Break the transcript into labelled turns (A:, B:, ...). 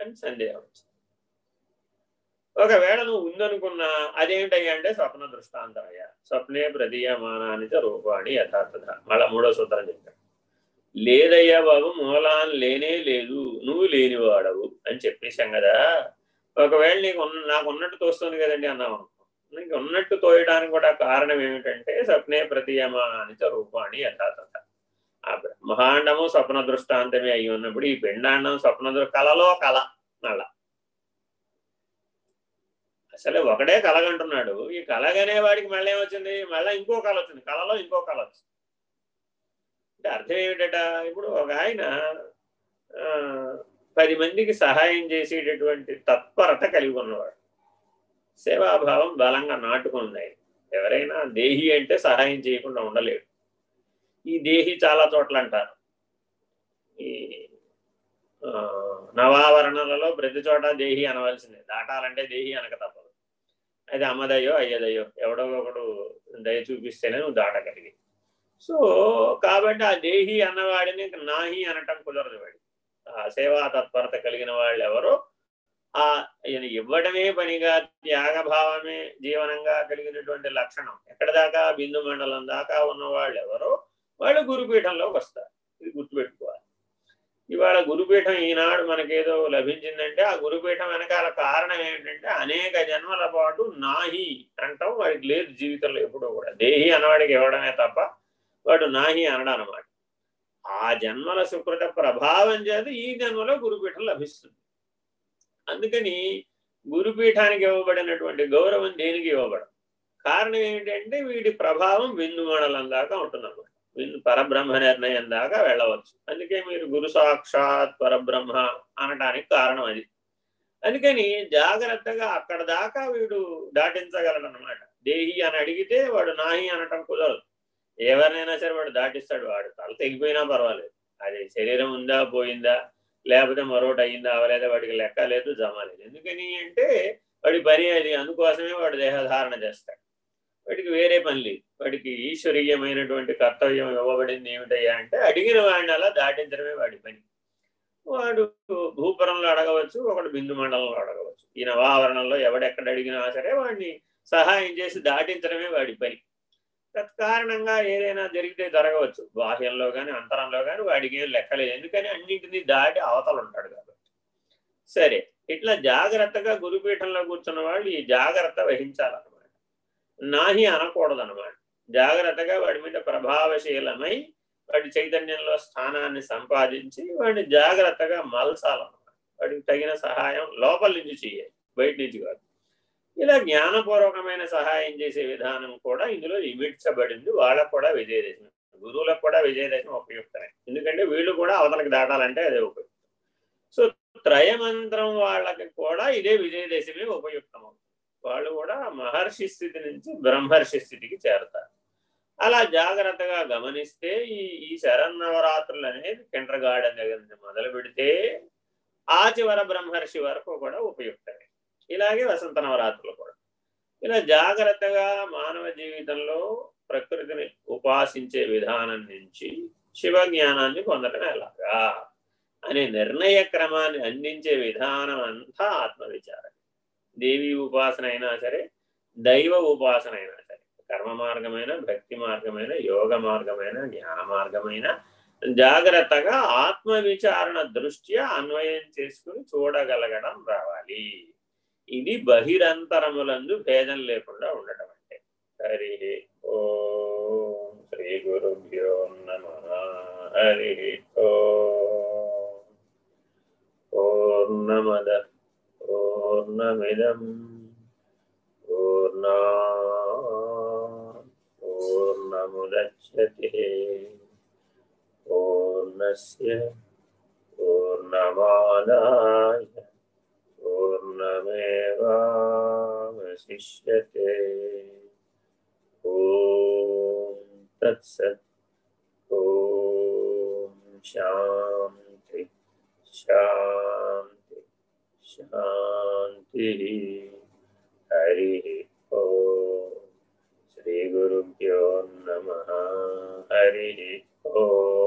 A: అని సందేహం వచ్చింది ఒకవేళ నువ్వు ఉందనుకున్నా అదేంటయ్యా అంటే స్వప్న దృష్టాంతమయ్య స్వప్నే ప్రదీయమానానిచ రూపాణి యథార్థత. మళ్ళా మూడో సూత్రం చెప్పాడు లేదయ్యా బాబు మూలాన్ని లేనే లేదు. నువ్వు లేనివాడవు అని చెప్పేశాం కదా. ఒకవేళ నీకు నాకు ఉన్నట్టు తోస్తుంది కదండి అన్నావు నీకు ఉన్నట్టు తోయడానికి కూడా కారణం ఏమిటంటే స్వప్నే ప్రతీయమానిత రూపాణి యథార్థత. ఆ బ్రహ్మాండము స్వప్న దృష్టాంతమే అయి ఉన్నప్పుడు ఈ పిండాండం స్వప్న కలలో కళ మళ్ళా. అసలు ఒకటే కలగంటున్నాడు ఈ కలగనే వాడికి మళ్ళీ ఏమొచ్చింది? మళ్ళీ ఇంకో కళ వచ్చింది కళలో ఇంకో కళ వచ్చింది. అంటే అర్థం ఏమిటట? ఇప్పుడు ఒక ఆయన పది మందికి సహాయం చేసేటటువంటి తత్పరత కలిగి ఉన్నవాడు. సేవాభావం బలంగా నాటుకుంది ఎవరైనా దేహి అంటే సహాయం చేయకుండా ఉండలేడు. ఈ దేహి చాలా చోట్ల అంటారు ఈ నవావరణలలో ప్రతి చోట దేహి అనవలసిందే. దాటాలంటే దేహి అనక తప్పదు. అది అమ్మదయ్యో అయ్యదయ్యో ఎవడో ఒకడు దయ చూపిస్తేనే నువ్వు దాటగలిగి. సో కాబట్టి ఆ దేహి అన్నవాడిని నాహి అనటం కుదరదు వాడి ఆ సేవా తత్పరత కలిగిన వాళ్ళు ఎవరో ఆ ఇవ్వడమే పనిగా త్యాగభావమే జీవనంగా కలిగినటువంటి లక్షణం. ఎక్కడ దాకా? బిందు మండలం దాకా ఉన్న వాళ్ళు ఎవరో వాళ్ళు గురుపీఠంలోకి వస్తారు. ఇది గుర్తుపెట్టుకోవాలి. ఇవాళ గురుపీఠం ఈనాడు మనకేదో లభించిందంటే ఆ గురుపీఠం వెనకాల కారణం ఏంటంటే అనేక జన్మల పాటు నాహి అంటాం. వాడికి లేదు జీవితంలో ఎప్పుడో కూడా. దేహి అనవాడికి ఇవ్వడమే తప్ప వాడు నాహి అనడం అనమాట ఆ జన్మల సుకృత ప్రభావం చేత ఈ జన్మలో గురుపీఠం లభిస్తుంది. అందుకని గురుపీఠానికి ఇవ్వబడినటువంటి గౌరవం దేనికి ఇవ్వబడం కారణం ఏంటంటే వీడి ప్రభావం బిందు మండలం దాకా ఉంటుందన్నమాట. వీళ్ళు పరబ్రహ్మ నిర్ణయం దాకా వెళ్ళవచ్చు. అందుకే మీరు గురు సాక్షాత్ పరబ్రహ్మ అనటానికి కారణం అది. అందుకని జాగ్రత్తగా అక్కడ దాకా వీడు దాటించగలడనమాట దేహి అని అడిగితే వాడు నాహి అనటం కుదరదు. ఎవరినైనా సరే వాడు దాటిస్తాడు. వాడు తల తెగిపోయినా పర్వాలేదు. అది శరీరం ఉందా పోయిందా లేకపోతే మరొకటి అయిందా అవలేదా వాడికి లెక్క లేదు జమ లేదు. ఎందుకని అంటే వాడి పని అది అందుకోసమే వాడు దేహధారణ చేస్తాడు. వాడికి వేరే పని లేదు. వాడికి ఈశ్వరీయమైనటువంటి కర్తవ్యం ఇవ్వబడింది ఏమిటయ్యా అంటే అడిగిన వాడిని అలా దాటించడమే వాడి పని. వాడు భూపురంలో అడగవచ్చు ఒకడు బిందు మండలంలో అడగవచ్చు. ఈ నవావరణంలో ఎవడెక్కడ అడిగినా సరే వాడిని సహాయం చేసి దాటించడమే వాడి పని. తత్కారణంగా ఏదైనా జరిగితే జరగవచ్చు. బాహ్యంలో కానీ అంతరంలో కానీ వాడికి ఏం లెక్కలేదు ఎందుకని? అన్నింటినీ దాటి అవతలు ఉంటాడు కాబట్టి. సరే ఇట్లా జాగ్రత్తగా గురుపీఠంలో కూర్చున్న వాళ్ళు ఈ జాగ్రత్త వహించాలన్నమాట. నాహి అనకూడదన్నమాట. జాగ్రత్తగా వాడి మీద ప్రభావశీలమై వాడి చైతన్యంలో స్థానాన్ని సంపాదించి వాడిని జాగ్రత్తగా మలసాలన్నమాట వాడికి తగిన సహాయం లోపల నుంచి చేయాలి బయట నుంచి కాదు. ఇలా జ్ఞానపూర్వకమైన సహాయం చేసే విధానం కూడా ఇందులో ఇమిడ్చబడింది వాళ్ళకు కూడా విజయదశమి గురువులకు కూడా విజయదశమి ఉపయుక్తమే. ఎందుకంటే వీళ్ళు కూడా అవతలకి దాటాలంటే అదే ఉపయుక్తం. సో త్రయమంత్రం వాళ్ళకి కూడా ఇదే విజయదశమి ఉపయుక్తం అవుతుంది వాళ్ళు కూడా మహర్షి స్థితి నుంచి బ్రహ్మర్షి స్థితికి చేరతారు. అలా జాగ్రత్తగా గమనిస్తే ఈ ఈ శరన్నవరాత్రులు అనేది కిండర్ గార్డెన్ దగ్గర నుంచి మొదలు పెడితే ఆ చివర బ్రహ్మర్షి వరకు కూడా ఉపయుక్తమే. ఇలాగే వసంత నవరాత్రులు కూడా. ఇలా జాగ్రత్తగా మానవ జీవితంలో ప్రకృతిని ఉపాసించే విధానం నుంచి శివ జ్ఞానాన్ని పొందటం ఎలాగా? అనే నిర్ణయ క్రమాన్ని అందించే విధానం అంతా ఆత్మవిచారం. దేవి ఉపాసన అయినా సరే దైవ ఉపాసన అయినా సరే కర్మ మార్గమైన భక్తి మార్గమైన యోగ మార్గమైన జ్ఞాన మార్గమైన జాగ్రత్తగా ఆత్మ విచారణ దృష్ట్యా అన్వయం చేసుకుని చూడగలగడం రావాలి. ఇది బహిరంతరములందు భేదం లేకుండా ఉండటం అంటే. హరి ఓ శ్రీ గురుభ్యో నమ. హరి ఓ. పూర్ణమద पूर्णमिदं पूर्णा पूर्णमुदच्छते पूर्णस्य पूर्णमादाय पूर्णमेवावशिष्यते ॐ तत्सत् ॐ शान्ति शा हरिः ओ श्रीगुरुभ्यो नमः। हरिः ॐ